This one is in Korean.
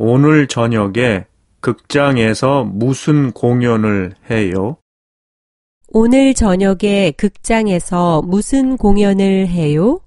오늘 저녁에 극장에서 무슨 공연을 해요? 오늘 저녁에 극장에서 무슨 공연을 해요?